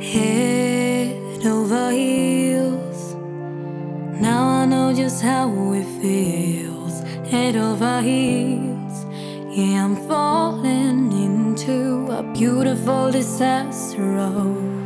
Head over heels. Now I know just how it feels. Head over heels. Yeah, I'm falling into a beautiful disaster.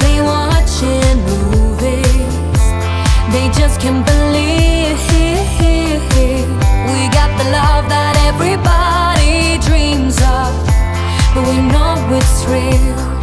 they watching movies. They just can't believe we got the love that everybody dreams of, but we know it's real.